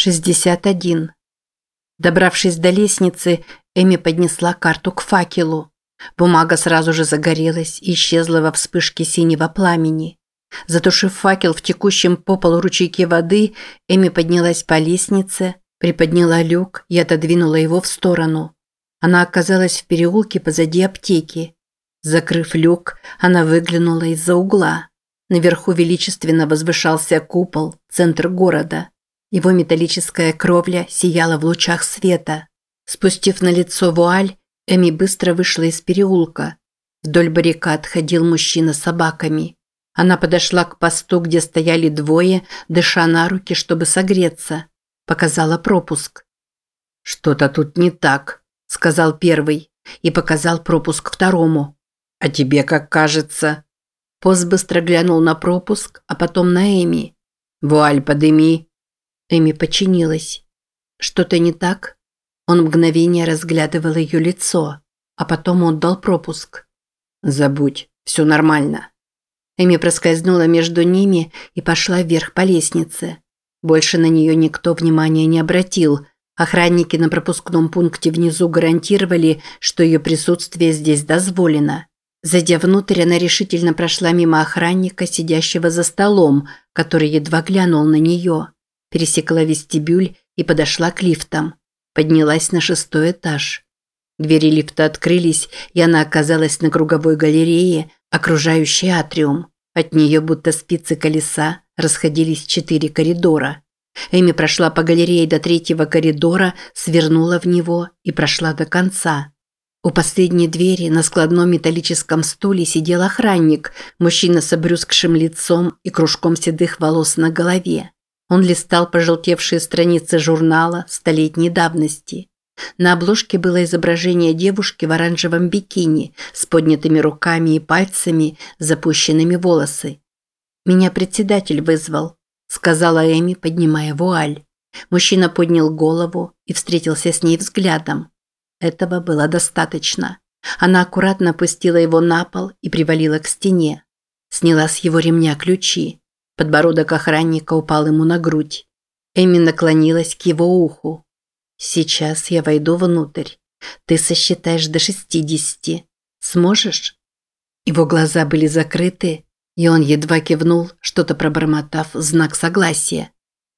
61. Добравшись до лестницы, Эми поднесла карту к факелу. Бумага сразу же загорелась и исчезла во вспышке синего пламени. Затушив факел в текущем по полу ручейке воды, Эми поднялась по лестнице, приподняла люк и отодвинула его в сторону. Она оказалась в переулке позади аптеки. Закрыв люк, она выглянула из-за угла. Наверху величественно возвышался купол, центр города. Его металлическая кровля сияла в лучах света. Спустив на лицо вуаль, Эми быстро вышла из переулка. Вдоль баррикад ходил мужчина с собаками. Она подошла к посту, где стояли двое, дыша на руки, чтобы согреться. Показала пропуск. «Что-то тут не так», – сказал первый, и показал пропуск второму. «А тебе как кажется?» Пост быстро глянул на пропуск, а потом на Эми. «Вуаль подыми», Эми подчинилась. Что-то не так? Он мгновение разглядывал ее лицо, а потом отдал пропуск. Забудь, все нормально. Эми проскользнула между ними и пошла вверх по лестнице. Больше на нее никто внимания не обратил. Охранники на пропускном пункте внизу гарантировали, что ее присутствие здесь дозволено. Зайдя внутрь, она решительно прошла мимо охранника, сидящего за столом, который едва глянул на нее пересекла вестибюль и подошла к лифтам. Поднялась на шестой этаж. Двери лифта открылись, и она оказалась на круговой галерее, окружающей атриум. От нее, будто спицы колеса, расходились четыре коридора. Эми прошла по галерее до третьего коридора, свернула в него и прошла до конца. У последней двери на складном металлическом стуле сидел охранник, мужчина с обрюзгшим лицом и кружком седых волос на голове. Он листал пожелтевшие страницы журнала столетней давности. На обложке было изображение девушки в оранжевом бикини с поднятыми руками и пальцами, запущенными волосы. «Меня председатель вызвал», – сказала Эми, поднимая вуаль. Мужчина поднял голову и встретился с ней взглядом. Этого было достаточно. Она аккуратно опустила его на пол и привалила к стене. Сняла с его ремня ключи. Подбородок охранника упал ему на грудь. Эми наклонилась к его уху. «Сейчас я войду внутрь. Ты сосчитаешь до шестидесяти. Сможешь?» Его глаза были закрыты, и он едва кивнул, что-то пробормотав знак согласия.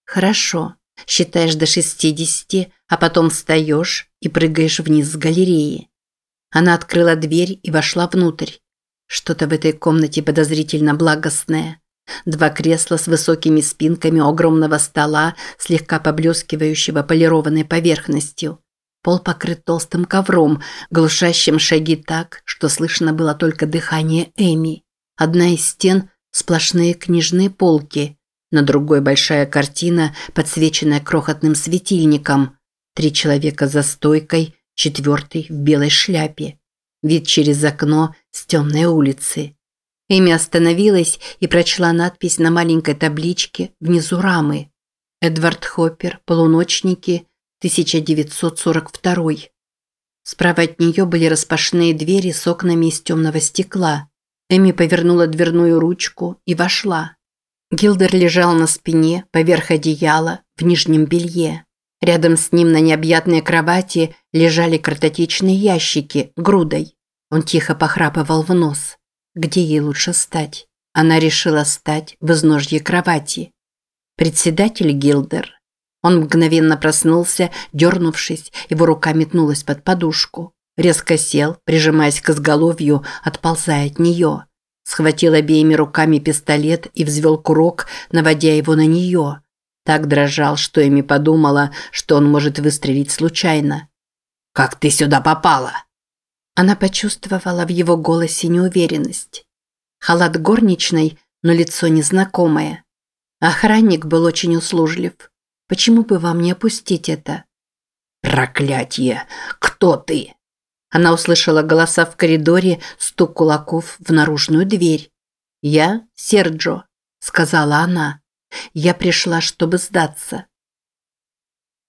«Хорошо. Считаешь до шестидесяти, а потом встаешь и прыгаешь вниз с галереи». Она открыла дверь и вошла внутрь. Что-то в этой комнате подозрительно благостное. Два кресла с высокими спинками огромного стола, слегка поблескивающего полированной поверхностью. Пол покрыт толстым ковром, глушащим шаги так, что слышно было только дыхание Эми. Одна из стен – сплошные книжные полки, на другой большая картина, подсвеченная крохотным светильником. Три человека за стойкой, четвертый в белой шляпе. Вид через окно с темной улицы. Эми остановилась и прочла надпись на маленькой табличке внизу рамы. Эдвард Хоппер, полуночники, 1942. Справа от нее были распашные двери с окнами из темного стекла. Эми повернула дверную ручку и вошла. Гилдер лежал на спине, поверх одеяла, в нижнем белье. Рядом с ним на необъятной кровати лежали картотечные ящики, грудой. Он тихо похрапывал в нос. Где ей лучше стать? Она решила стать в изножье кровати. Председатель Гилдер. Он мгновенно проснулся, дернувшись, его рука метнулась под подушку. Резко сел, прижимаясь к изголовью, отползая от нее. Схватил обеими руками пистолет и взвел курок, наводя его на нее. Так дрожал, что Эми подумала, что он может выстрелить случайно. «Как ты сюда попала?» Она почувствовала в его голосе неуверенность. Халат горничной, но лицо незнакомое. Охранник был очень услужлив. Почему бы вам не опустить это? Проклятье! Кто ты? Она услышала голоса в коридоре, стук кулаков в наружную дверь. «Я Серджо», – сказала она. «Я пришла, чтобы сдаться.